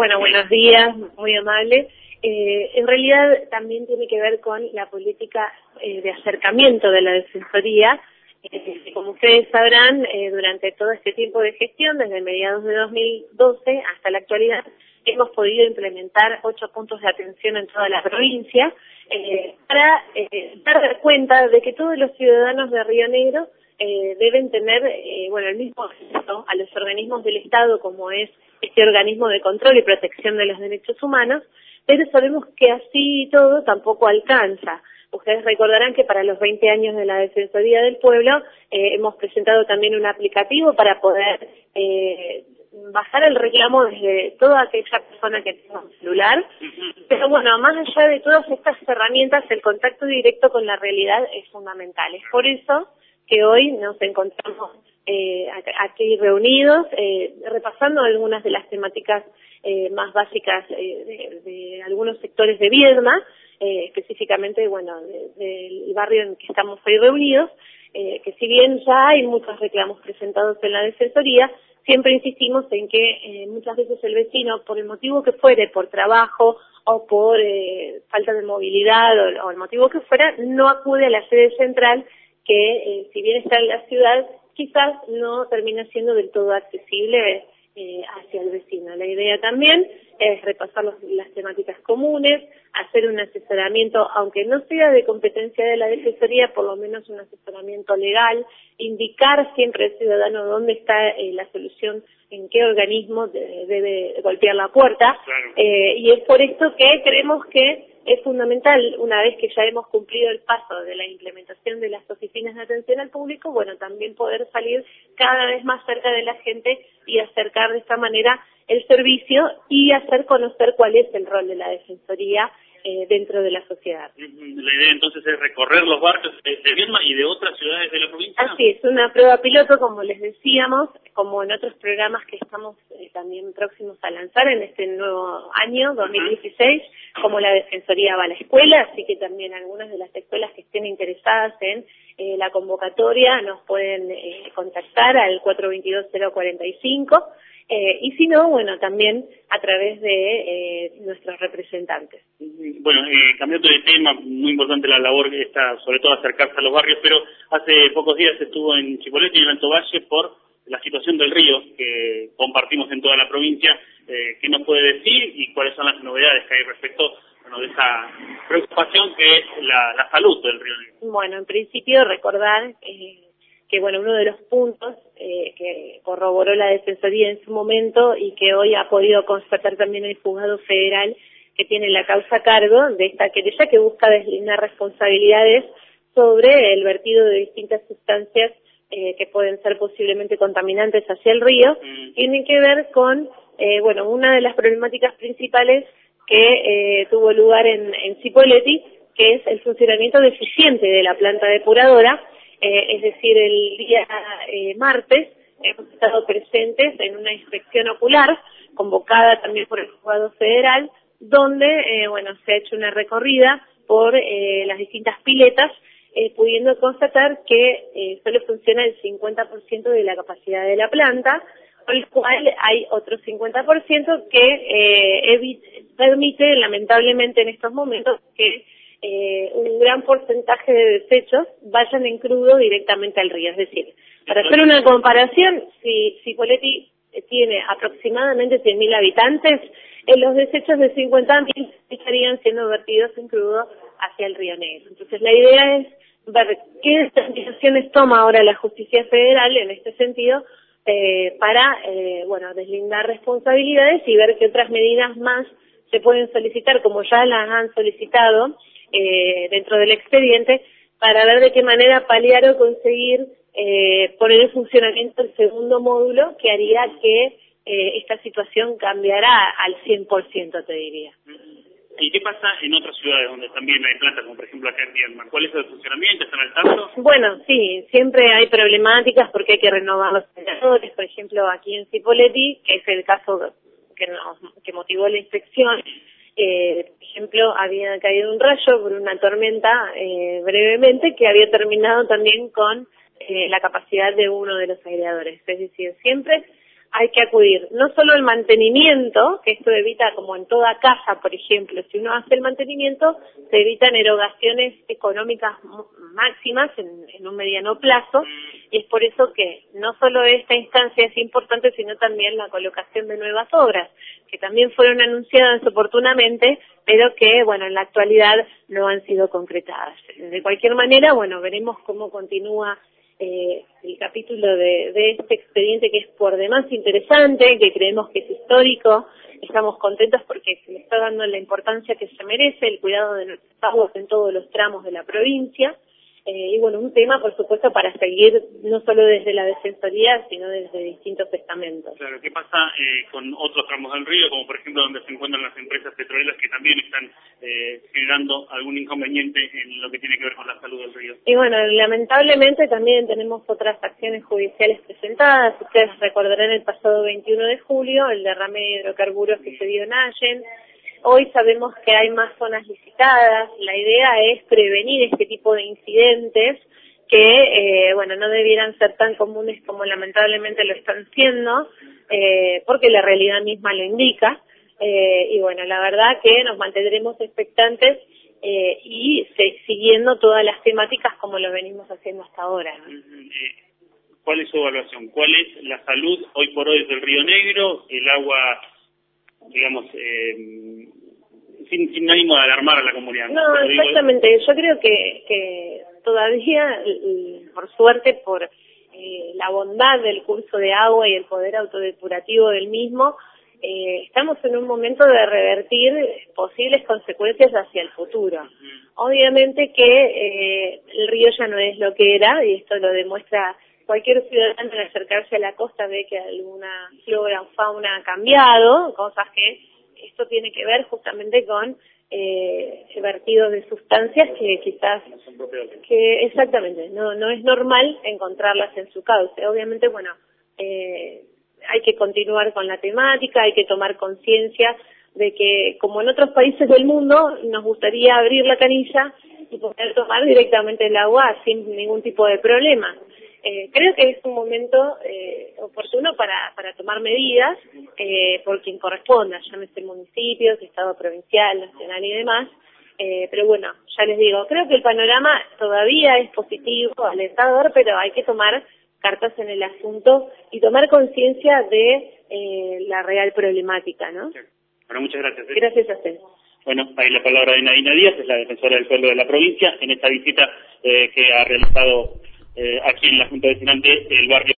Bueno, buenos días, muy amable. Eh, en realidad también tiene que ver con la política eh, de acercamiento de la Defensoría. Eh, como ustedes sabrán, eh, durante todo este tiempo de gestión, desde mediados de 2012 hasta la actualidad, hemos podido implementar ocho puntos de atención en toda la provincia eh, para dar cuenta de que todos los ciudadanos de Río Negro eh, deben tener eh, bueno el mismo acceso a los organismos del Estado como es este organismo de control y protección de los derechos humanos, pero sabemos que así todo tampoco alcanza. Ustedes recordarán que para los 20 años de la Defensoría del Pueblo eh, hemos presentado también un aplicativo para poder eh, bajar el reclamo desde toda aquella persona que tenga un celular. Pero bueno, más allá de todas estas herramientas, el contacto directo con la realidad es fundamental. Es por eso que hoy nos encontramos eh, aquí reunidos, eh, repasando algunas de las temáticas eh, más básicas eh, de, de, algunos sectores de Viedma, eh, específicamente, bueno, del de, barrio en que estamos hoy reunidos, eh, que si bien ya hay muchos reclamos presentados en la Defensoría, siempre insistimos en que muchas veces el vecino, por el motivo que fuere, por trabajo o por falta de movilidad o, el motivo que fuera, no acude a la sede central que, eh, si bien está en la ciudad, quizás no termina siendo del todo accesible eh, hacia el vecino. La idea también es repasar los, las temáticas comunes, hacer un asesoramiento, aunque no sea de competencia de la Defensoría, por lo menos un asesoramiento legal, indicar siempre al ciudadano dónde está eh, la solución, en qué organismo de, debe golpear la puerta. Claro. Eh, y es por esto que creemos que es fundamental, una vez que ya hemos cumplido el paso de la implementación de las oficinas de atención al público, bueno, también poder salir cada vez más cerca de la gente y acercar de esta manera el servicio y hacer conocer cuál es el rol de la Defensoría eh, dentro de la sociedad. La idea entonces es recorrer los barrios de y de otras ciudades de la provincia. Así es, una prueba piloto, como les decíamos, como en otros programas que estamos eh, también próximos a lanzar en este nuevo año, 2016, como la Defensoría va a la escuela, así que también algunas de las escuelas que estén interesadas en eh, la convocatoria nos pueden eh, contactar al 422-045. Eh, y si no, bueno, también a través de eh, nuestros representantes. Bueno, eh, cambiando de tema, muy importante la labor que está, sobre todo acercarse a los barrios, pero hace pocos días estuvo en Chipolete y en Alto Valle por la situación del río que compartimos en toda la provincia. Eh, ¿Qué nos puede decir y cuáles son las novedades que hay respecto bueno, de esa preocupación que es la, la salud del río Negro? Bueno, en principio recordar eh, que bueno uno de los puntos que corroboró la Defensoría en su momento y que hoy ha podido constatar también el juzgado federal que tiene la causa a cargo de esta querella que busca deslindar responsabilidades sobre el vertido de distintas sustancias eh, que pueden ser posiblemente contaminantes hacia el río, mm. tienen que ver con, eh, bueno, una de las problemáticas principales que eh, tuvo lugar en, en Cipolletti, que es el funcionamiento deficiente de la planta depuradora, eh, es decir, el día eh, martes hemos estado presentes en una inspección ocular convocada también por el juzgado federal, donde eh, bueno se ha hecho una recorrida por eh, las distintas piletas, eh, pudiendo constatar que eh, solo funciona el 50% de la capacidad de la planta, con el cual hay otro 50% que eh, permite, lamentablemente en estos momentos, que eh, un gran porcentaje de desechos vayan en crudo directamente al río. Es decir, para hacer una comparación, si, si Poletti tiene aproximadamente 100.000 habitantes, eh, los desechos de 50.000 estarían siendo vertidos en crudo hacia el río Negro. Entonces la idea es ver qué determinaciones toma ahora la justicia federal en este sentido eh, para, eh, bueno, deslindar responsabilidades y ver qué otras medidas más se pueden solicitar, como ya las han solicitado, eh, dentro del expediente para ver de qué manera paliar o conseguir eh, poner en funcionamiento el segundo módulo que haría que eh, esta situación cambiará al 100%, te diría. ¿Y qué pasa en otras ciudades donde también hay plantas, como por ejemplo acá en Viedma? ¿Cuál es el funcionamiento? ¿Están al tanto? Bueno, sí, siempre hay problemáticas porque hay que renovar los generadores. Por ejemplo, aquí en Cipolletti, que es el caso que, nos, que motivó la inspección, eh, por ejemplo, había caído un rayo por una tormenta eh, brevemente que había terminado también con eh, la capacidad de uno de los aireadores. Es decir, siempre hay que acudir no solo al mantenimiento, que esto evita como en toda casa, por ejemplo, si uno hace el mantenimiento, se evitan erogaciones económicas máximas en, en un mediano plazo y es por eso que no solo esta instancia es importante, sino también la colocación de nuevas obras, que también fueron anunciadas oportunamente, pero que, bueno, en la actualidad no han sido concretadas. De cualquier manera, bueno, veremos cómo continúa eh, el capítulo de, de, este expediente que es por demás interesante, que creemos que es histórico. Estamos contentos porque se le está dando la importancia que se merece, el cuidado de nuestros aguas en todos los tramos de la provincia. Eh, y bueno, un tema, por supuesto, para seguir no solo desde la defensoría, sino desde distintos estamentos. Claro, ¿qué pasa eh, con otros tramos del río, como por ejemplo donde se encuentran las empresas petroleras que también están eh, generando algún inconveniente en lo que tiene que ver con la salud del río? Y bueno, lamentablemente también tenemos otras acciones judiciales presentadas. Ustedes recordarán el pasado 21 de julio el derrame de hidrocarburos que se dio en Allen Hoy sabemos que hay más zonas licitadas. La idea es prevenir este tipo de incidentes que, eh, bueno, no debieran ser tan comunes como lamentablemente lo están siendo, eh, porque la realidad misma lo indica. Eh, y bueno, la verdad que nos mantendremos expectantes eh, y siguiendo todas las temáticas como lo venimos haciendo hasta ahora. ¿Cuál es su evaluación? ¿Cuál es la salud hoy por hoy del Río Negro? El agua digamos, eh, sin, sin ánimo de alarmar a la comunidad. No, exactamente. Yo creo que, que todavía, por suerte, por eh, la bondad del curso de agua y el poder autodepurativo del mismo, eh, estamos en un momento de revertir posibles consecuencias hacia el futuro. Obviamente que eh, el río ya no es lo que era, y esto lo demuestra cualquier ciudadano al acercarse a la costa ve que alguna flora o fauna ha cambiado, cosas que esto tiene que ver justamente con eh, vertidos de sustancias que quizás que exactamente no no es normal encontrarlas en su cauce. Obviamente bueno eh, hay que continuar con la temática hay que tomar conciencia de que como en otros países del mundo nos gustaría abrir la canilla y poder tomar directamente el agua sin ningún tipo de problema eh, creo que es un momento eh, oportuno para, para tomar medidas eh, por quien corresponda, llámese municipios, Estado provincial, nacional y demás. Eh, pero bueno, ya les digo, creo que el panorama todavía es positivo, alentador, pero hay que tomar cartas en el asunto y tomar conciencia de eh, la real problemática, ¿no? Bueno, muchas gracias. ¿eh? Gracias a usted. Bueno, ahí la palabra de Nadina Díaz, es la defensora del pueblo de la provincia, en esta visita eh, que ha realizado eh, aquí en la Junta Vecinal del barrio.